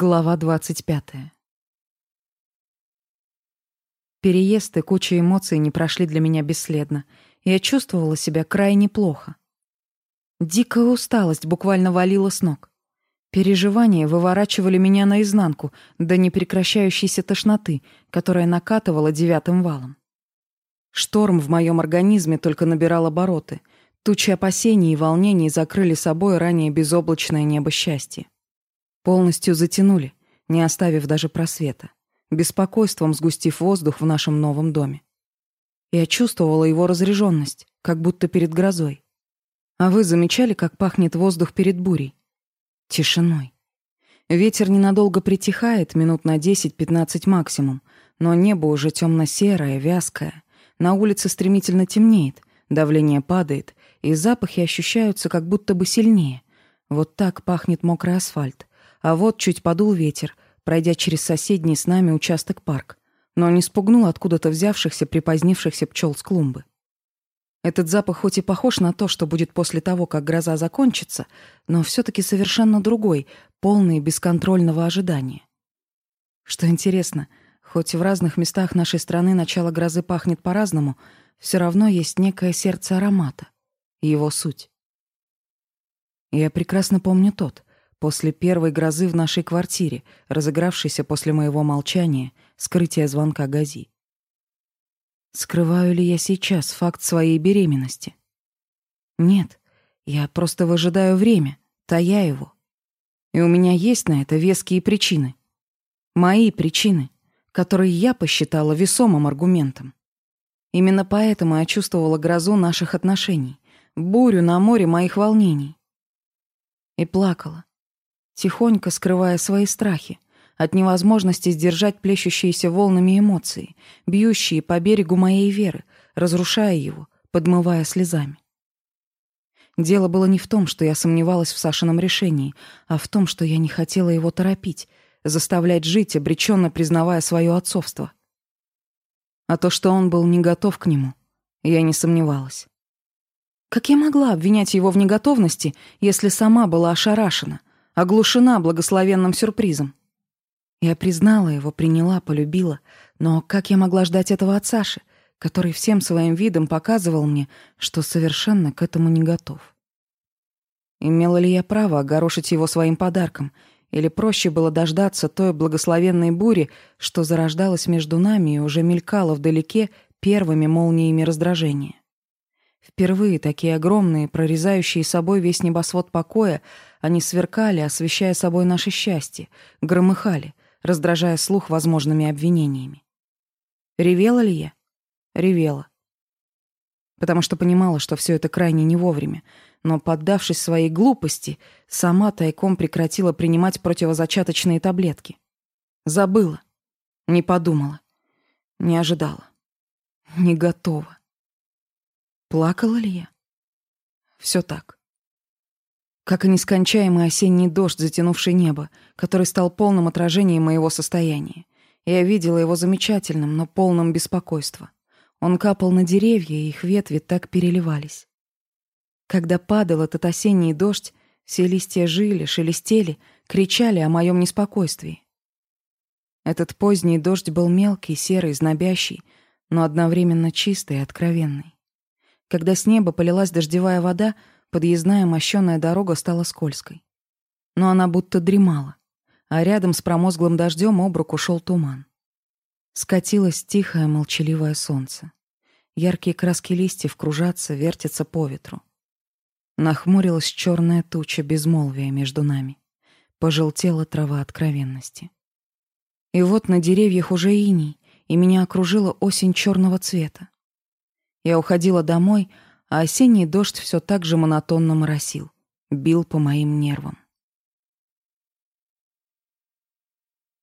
Глава 25. Переезд и куча эмоций не прошли для меня бесследно. Я чувствовала себя крайне плохо. Дикая усталость буквально валила с ног. Переживания выворачивали меня наизнанку до непрекращающейся тошноты, которая накатывала девятым валом. Шторм в моем организме только набирал обороты. Тучи опасений и волнений закрыли собой ранее безоблачное небо счастья. Полностью затянули, не оставив даже просвета, беспокойством сгустив воздух в нашем новом доме. Я чувствовала его разреженность, как будто перед грозой. А вы замечали, как пахнет воздух перед бурей? Тишиной. Ветер ненадолго притихает, минут на 10-15 максимум, но небо уже темно-серое, вязкое. На улице стремительно темнеет, давление падает, и запахи ощущаются как будто бы сильнее. Вот так пахнет мокрый асфальт а вот чуть подул ветер, пройдя через соседний с нами участок парк, но не спугнул откуда-то взявшихся припозднившихся пчел с клумбы. Этот запах хоть и похож на то, что будет после того, как гроза закончится, но все таки совершенно другой, полный бесконтрольного ожидания. Что интересно, хоть в разных местах нашей страны начало грозы пахнет по-разному, все равно есть некое сердце аромата, его суть. Я прекрасно помню тот, после первой грозы в нашей квартире, разыгравшейся после моего молчания, скрытия звонка Гази. Скрываю ли я сейчас факт своей беременности? Нет, я просто выжидаю время, тая его. И у меня есть на это веские причины. Мои причины, которые я посчитала весомым аргументом. Именно поэтому я чувствовала грозу наших отношений, бурю на море моих волнений. И плакала, тихонько скрывая свои страхи, от невозможности сдержать плещущиеся волнами эмоции, бьющие по берегу моей веры, разрушая его, подмывая слезами. Дело было не в том, что я сомневалась в Сашином решении, а в том, что я не хотела его торопить, заставлять жить, обреченно признавая свое отцовство. А то, что он был не готов к нему, я не сомневалась. Как я могла обвинять его в неготовности, если сама была ошарашена, оглушена благословенным сюрпризом. Я признала его, приняла, полюбила, но как я могла ждать этого от Саши, который всем своим видом показывал мне, что совершенно к этому не готов? Имела ли я право огорошить его своим подарком, или проще было дождаться той благословенной бури, что зарождалась между нами и уже мелькала вдалеке первыми молниями раздражения? Впервые такие огромные, прорезающие собой весь небосвод покоя, они сверкали, освещая собой наше счастье, громыхали, раздражая слух возможными обвинениями. Ревела ли я? Ревела. Потому что понимала, что все это крайне не вовремя, но, поддавшись своей глупости, сама тайком прекратила принимать противозачаточные таблетки. Забыла. Не подумала. Не ожидала. Не готова. Плакала ли я? Все так. Как и нескончаемый осенний дождь, затянувший небо, который стал полным отражением моего состояния. Я видела его замечательным, но полным беспокойства. Он капал на деревья, и их ветви так переливались. Когда падал этот осенний дождь, все листья жили, шелестели, кричали о моем неспокойствии. Этот поздний дождь был мелкий, серый, знобящий, но одновременно чистый и откровенный. Когда с неба полилась дождевая вода, подъездная мощёная дорога стала скользкой. Но она будто дремала, а рядом с промозглым дождем об руку туман. Скатилось тихое молчаливое солнце. Яркие краски листьев кружатся, вертятся по ветру. Нахмурилась черная туча безмолвия между нами. Пожелтела трава откровенности. И вот на деревьях уже иней, и меня окружила осень черного цвета. Я уходила домой, а осенний дождь все так же монотонно моросил, бил по моим нервам.